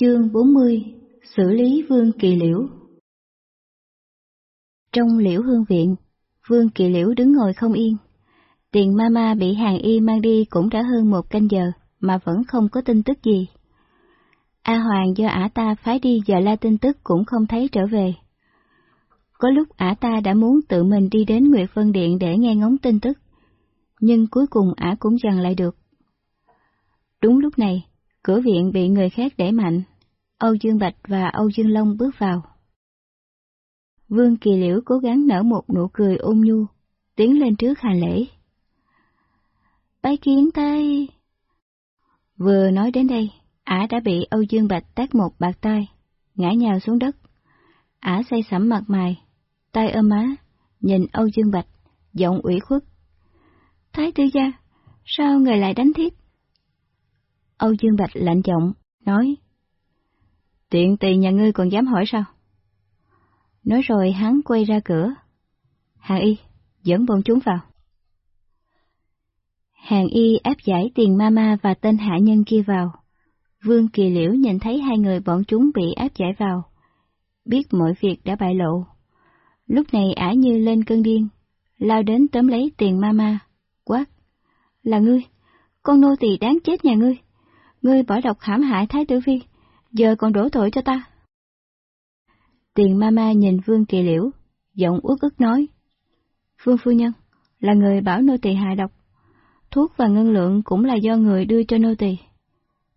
Chương 40 Xử lý Vương Kỳ Liễu Trong liễu hương viện, Vương Kỳ Liễu đứng ngồi không yên. Tiền mama bị hàng y mang đi cũng đã hơn một canh giờ mà vẫn không có tin tức gì. A Hoàng do ả ta phái đi giờ la tin tức cũng không thấy trở về. Có lúc ả ta đã muốn tự mình đi đến Nguyệt Vân Điện để nghe ngóng tin tức, nhưng cuối cùng ả cũng dần lại được. Đúng lúc này, cửa viện bị người khác đẩy mạnh, Âu Dương Bạch và Âu Dương Long bước vào. Vương Kỳ Liễu cố gắng nở một nụ cười ôn nhu, tiến lên trước hành lễ. Bái kiến tay! Vừa nói đến đây, ả đã bị Âu Dương Bạch tát một bạc tay, ngã nhào xuống đất. Ả say sẩm mặt mày, tay ôm má, nhìn Âu Dương Bạch, giọng ủy khuất. Thái Tư gia, sao người lại đánh thiếp? Âu Dương Bạch lạnh giọng, nói. Tiện tỳ nhà ngươi còn dám hỏi sao? Nói rồi hắn quay ra cửa. Hàng y, dẫn bọn chúng vào. Hàng y áp giải tiền mama và tên hạ nhân kia vào. Vương Kỳ Liễu nhìn thấy hai người bọn chúng bị áp giải vào. Biết mọi việc đã bại lộ. Lúc này ả như lên cơn điên, lao đến tóm lấy tiền mama, quát. Là ngươi, con nô tỳ đáng chết nhà ngươi. Ngươi bỏ độc hãm hại Thái tử Phi, giờ còn đổ tội cho ta. Tiền Ma Ma nhìn Vương Kỳ Liễu, giọng uất ức nói. Vương Phu Nhân, là người bảo nô tỳ hại độc. Thuốc và ngân lượng cũng là do người đưa cho nô tỳ.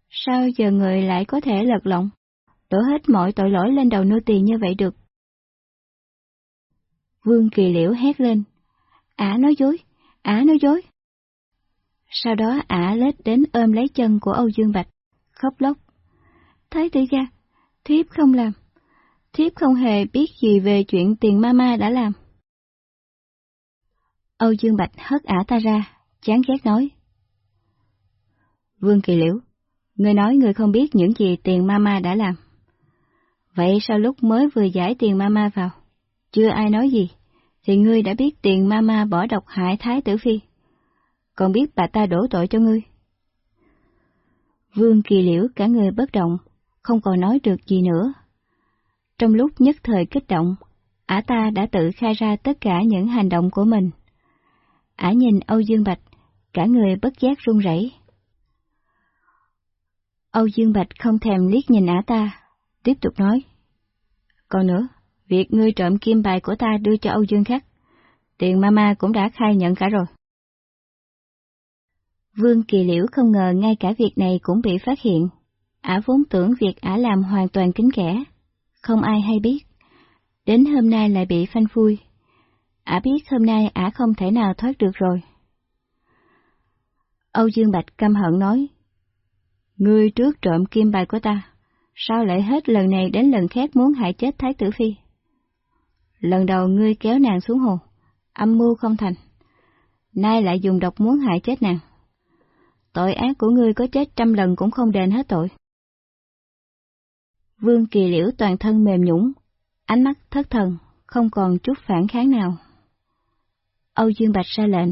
Sao giờ người lại có thể lật lọng, đổ hết mọi tội lỗi lên đầu nô tỳ như vậy được? Vương Kỳ Liễu hét lên. Ả nói dối, Ả nói dối. Sau đó ả lết đến ôm lấy chân của Âu Dương Bạch, khóc lóc. Thái tử gia, thiếp không làm. Thiếp không hề biết gì về chuyện tiền mama đã làm. Âu Dương Bạch hất ả ta ra, chán ghét nói. Vương Kỳ Liễu, người nói người không biết những gì tiền mama đã làm. Vậy sao lúc mới vừa giải tiền mama vào, chưa ai nói gì, thì ngươi đã biết tiền mama bỏ độc hại Thái tử Phi còn biết bà ta đổ tội cho ngươi. Vương kỳ liễu cả người bất động, không còn nói được gì nữa. Trong lúc nhất thời kích động, ả ta đã tự khai ra tất cả những hành động của mình. Ả nhìn Âu Dương Bạch, cả người bất giác run rẩy. Âu Dương Bạch không thèm liếc nhìn ả ta, tiếp tục nói. Còn nữa, việc ngươi trộm kim bài của ta đưa cho Âu Dương Khắc, tiền mama cũng đã khai nhận cả rồi. Vương Kỳ Liễu không ngờ ngay cả việc này cũng bị phát hiện. Ả vốn tưởng việc ả làm hoàn toàn kín kẽ, không ai hay biết. Đến hôm nay lại bị phanh phui. Ả biết hôm nay ả không thể nào thoát được rồi. Âu Dương Bạch căm hận nói, Ngươi trước trộm kim bài của ta, sao lại hết lần này đến lần khác muốn hại chết Thái tử Phi? Lần đầu ngươi kéo nàng xuống hồ, âm mưu không thành, nay lại dùng độc muốn hại chết nàng tội ác của ngươi có chết trăm lần cũng không đền hết tội. Vương Kỳ Liễu toàn thân mềm nhũng, ánh mắt thất thần, không còn chút phản kháng nào. Âu Dương Bạch ra lệnh.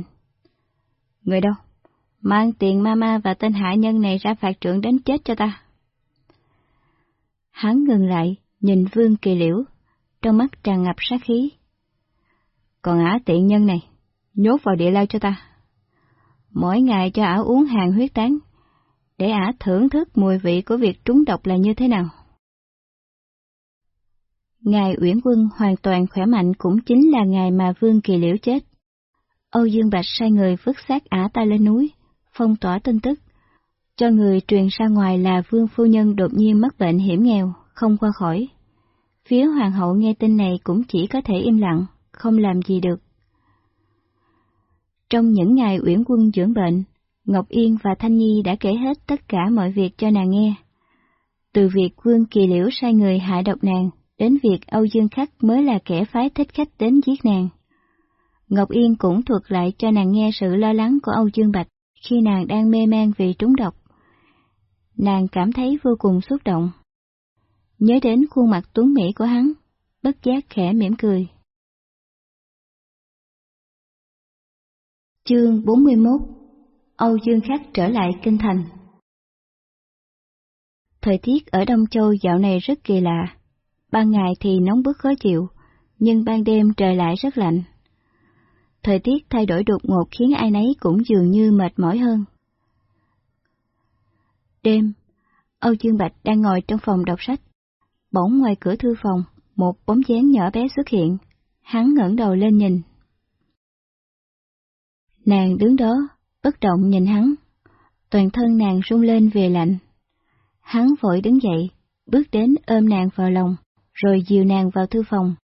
Người đâu? Mang tiền mama và tên hạ nhân này ra phạt trưởng đến chết cho ta. Hắn ngừng lại, nhìn Vương Kỳ Liễu, trong mắt tràn ngập sát khí. Còn ả tiện nhân này, nhốt vào địa lao cho ta mỗi ngày cho ả uống hàng huyết tán, để ả thưởng thức mùi vị của việc trúng độc là như thế nào. Ngày Uyển Quân hoàn toàn khỏe mạnh cũng chính là ngày mà Vương Kỳ Liễu chết. Âu Dương Bạch sai người vứt xác ả ta lên núi, phong tỏa tin tức, cho người truyền ra ngoài là Vương Phu Nhân đột nhiên mắc bệnh hiểm nghèo, không qua khỏi. Phía Hoàng hậu nghe tin này cũng chỉ có thể im lặng, không làm gì được. Trong những ngày Uyển Quân dưỡng bệnh, Ngọc Yên và Thanh Nhi đã kể hết tất cả mọi việc cho nàng nghe. Từ việc Vương Kỳ Liễu sai người hại độc nàng, đến việc Âu Dương Khắc mới là kẻ phái thích khách đến giết nàng. Ngọc Yên cũng thuật lại cho nàng nghe sự lo lắng của Âu Dương Bạch khi nàng đang mê man vì trúng độc. Nàng cảm thấy vô cùng xúc động. Nhớ đến khuôn mặt tuấn mỹ của hắn, bất giác khẽ mỉm cười. Chương 41 Âu Dương Khắc trở lại kinh thành Thời tiết ở Đông Châu dạo này rất kỳ lạ. Ban ngày thì nóng bức khó chịu, nhưng ban đêm trời lại rất lạnh. Thời tiết thay đổi đột ngột khiến ai nấy cũng dường như mệt mỏi hơn. Đêm, Âu Dương Bạch đang ngồi trong phòng đọc sách. Bỗng ngoài cửa thư phòng, một bóng dáng nhỏ bé xuất hiện. Hắn ngẩng đầu lên nhìn. Nàng đứng đó, bất động nhìn hắn. Toàn thân nàng rung lên về lạnh. Hắn vội đứng dậy, bước đến ôm nàng vào lòng, rồi dìu nàng vào thư phòng.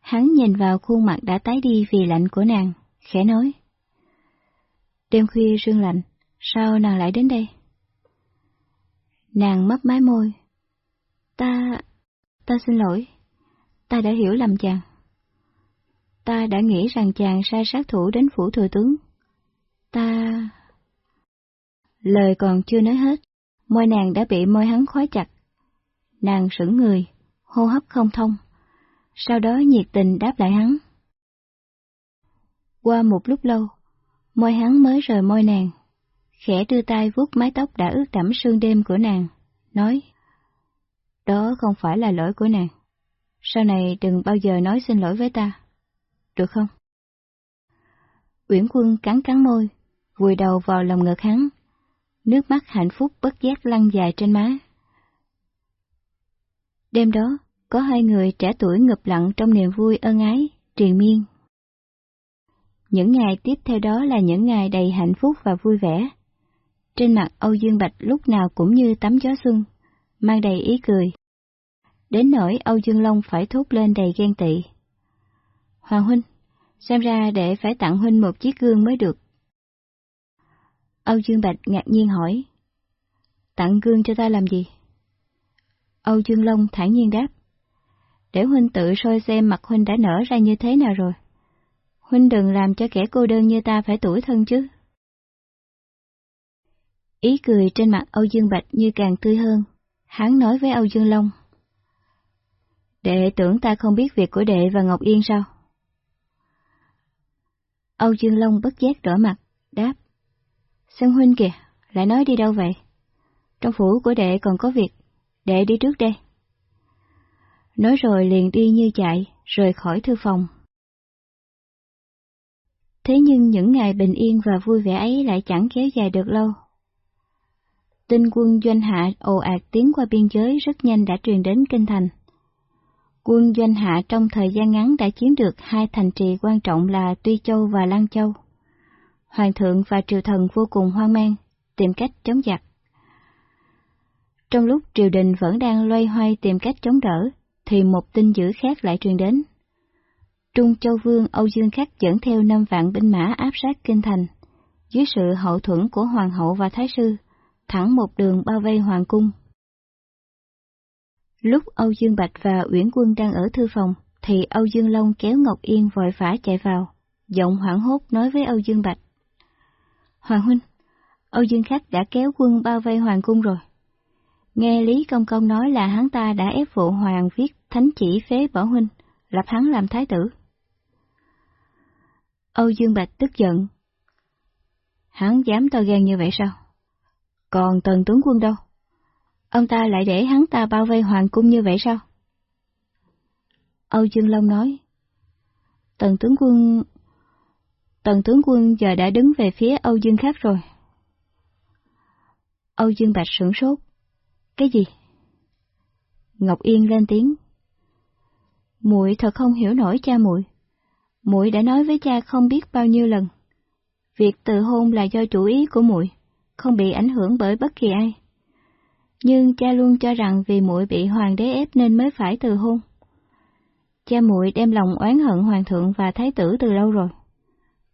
Hắn nhìn vào khuôn mặt đã tái đi vì lạnh của nàng, khẽ nói. Đêm khuya sương lạnh, sao nàng lại đến đây? Nàng mấp mái môi. Ta... ta xin lỗi. Ta đã hiểu lầm chàng. Ta đã nghĩ rằng chàng sai sát thủ đến phủ thừa tướng. Ta... Lời còn chưa nói hết, môi nàng đã bị môi hắn khóa chặt. Nàng sững người, hô hấp không thông, sau đó nhiệt tình đáp lại hắn. Qua một lúc lâu, môi hắn mới rời môi nàng, khẽ đưa tay vuốt mái tóc đã ướt đẫm sương đêm của nàng, nói, đó không phải là lỗi của nàng, sau này đừng bao giờ nói xin lỗi với ta, được không? Uyển quân cắn cắn môi, vùi đầu vào lòng ngực hắn, nước mắt hạnh phúc bất giác lăn dài trên má. Đêm đó, có hai người trẻ tuổi ngập lặng trong niềm vui ân ái, triền miên. Những ngày tiếp theo đó là những ngày đầy hạnh phúc và vui vẻ. Trên mặt Âu Dương Bạch lúc nào cũng như tắm gió xuân, mang đầy ý cười. Đến nỗi Âu Dương Long phải thốt lên đầy ghen tị. Hoàng Huynh, xem ra để phải tặng Huynh một chiếc gương mới được. Âu Dương Bạch ngạc nhiên hỏi. Tặng gương cho ta làm gì? Âu Dương Long thản nhiên đáp. Để Huynh tự soi xem mặt Huynh đã nở ra như thế nào rồi. Huynh đừng làm cho kẻ cô đơn như ta phải tuổi thân chứ. Ý cười trên mặt Âu Dương Bạch như càng tươi hơn, hắn nói với Âu Dương Long. Đệ tưởng ta không biết việc của đệ và Ngọc Yên sao? Âu Dương Long bất giác đỏ mặt, đáp. "Sơn huynh kìa, lại nói đi đâu vậy? Trong phủ của đệ còn có việc, đệ đi trước đây. Nói rồi liền đi như chạy, rời khỏi thư phòng. Thế nhưng những ngày bình yên và vui vẻ ấy lại chẳng kéo dài được lâu. Tinh quân doanh hạ ồ ạt tiến qua biên giới rất nhanh đã truyền đến kinh thành. Quân doanh hạ trong thời gian ngắn đã chiếm được hai thành trì quan trọng là Tuy Châu và Lăng Châu. Hoàng thượng và triều thần vô cùng hoang mang, tìm cách chống giặc. Trong lúc triều đình vẫn đang loay hoay tìm cách chống đỡ, thì một tin dữ khác lại truyền đến. Trung Châu Vương Âu Dương Khắc dẫn theo năm vạn binh mã áp sát kinh thành, dưới sự hậu thuẫn của Hoàng hậu và Thái sư, thẳng một đường bao vây Hoàng cung. Lúc Âu Dương Bạch và Uyển Quân đang ở thư phòng, thì Âu Dương Long kéo Ngọc Yên vội vã chạy vào, giọng hoảng hốt nói với Âu Dương Bạch. Hoàng huynh, Âu Dương Khắc đã kéo quân bao vây Hoàng cung rồi. Nghe Lý Công Công nói là hắn ta đã ép phụ Hoàng viết thánh chỉ phế bỏ huynh, lập hắn làm thái tử. Âu Dương Bạch tức giận. Hắn dám to gan như vậy sao? Còn tần tướng quân đâu? Ông ta lại để hắn ta bao vây hoàng cung như vậy sao? Âu Dương Long nói. Tần tướng quân... Tần tướng quân giờ đã đứng về phía Âu Dương khác rồi. Âu Dương Bạch sửng sốt. Cái gì? Ngọc Yên lên tiếng. Muội thật không hiểu nổi cha muội. Muội đã nói với cha không biết bao nhiêu lần. Việc từ hôn là do chủ ý của muội, không bị ảnh hưởng bởi bất kỳ ai. Nhưng cha luôn cho rằng vì muội bị hoàng đế ép nên mới phải từ hôn. Cha muội đem lòng oán hận hoàng thượng và thái tử từ lâu rồi.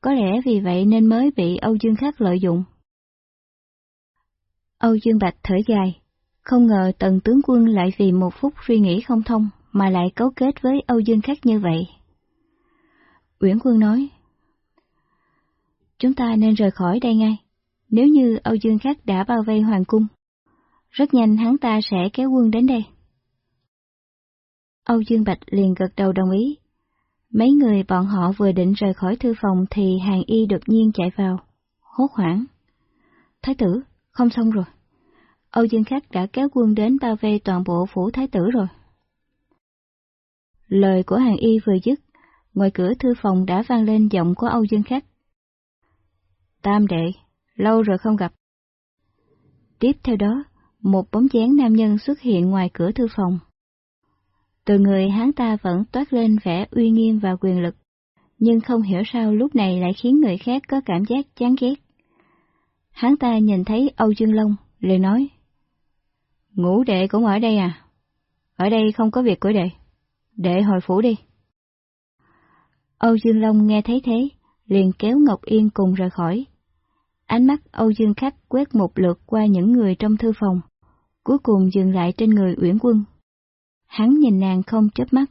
Có lẽ vì vậy nên mới bị Âu Dương Khắc lợi dụng. Âu Dương Bạch thở dài, không ngờ tần tướng quân lại vì một phút suy nghĩ không thông mà lại cấu kết với Âu Dương Khắc như vậy. Uyển Quân nói, Chúng ta nên rời khỏi đây ngay, nếu như Âu Dương Khắc đã bao vây Hoàng Cung. Rất nhanh hắn ta sẽ kéo quân đến đây. Âu Dương Bạch liền gật đầu đồng ý. Mấy người bọn họ vừa định rời khỏi thư phòng thì hàng y đột nhiên chạy vào, hốt hoảng. Thái tử, không xong rồi. Âu Dương Khắc đã kéo quân đến bao vây toàn bộ phủ thái tử rồi. Lời của hàng y vừa dứt, ngoài cửa thư phòng đã vang lên giọng của Âu Dương Khắc. Tam đệ, lâu rồi không gặp. Tiếp theo đó, một bóng dáng nam nhân xuất hiện ngoài cửa thư phòng. Từ người hắn ta vẫn toát lên vẻ uy nghiêm và quyền lực, nhưng không hiểu sao lúc này lại khiến người khác có cảm giác chán ghét. Hắn ta nhìn thấy Âu Dương Long, liền nói. Ngũ đệ cũng ở đây à? Ở đây không có việc của đệ. Đệ hồi phủ đi. Âu Dương Long nghe thấy thế, liền kéo Ngọc Yên cùng rời khỏi. Ánh mắt Âu Dương Khắc quét một lượt qua những người trong thư phòng, cuối cùng dừng lại trên người Uyển Quân. Hắn nhìn nàng không chớp mắt.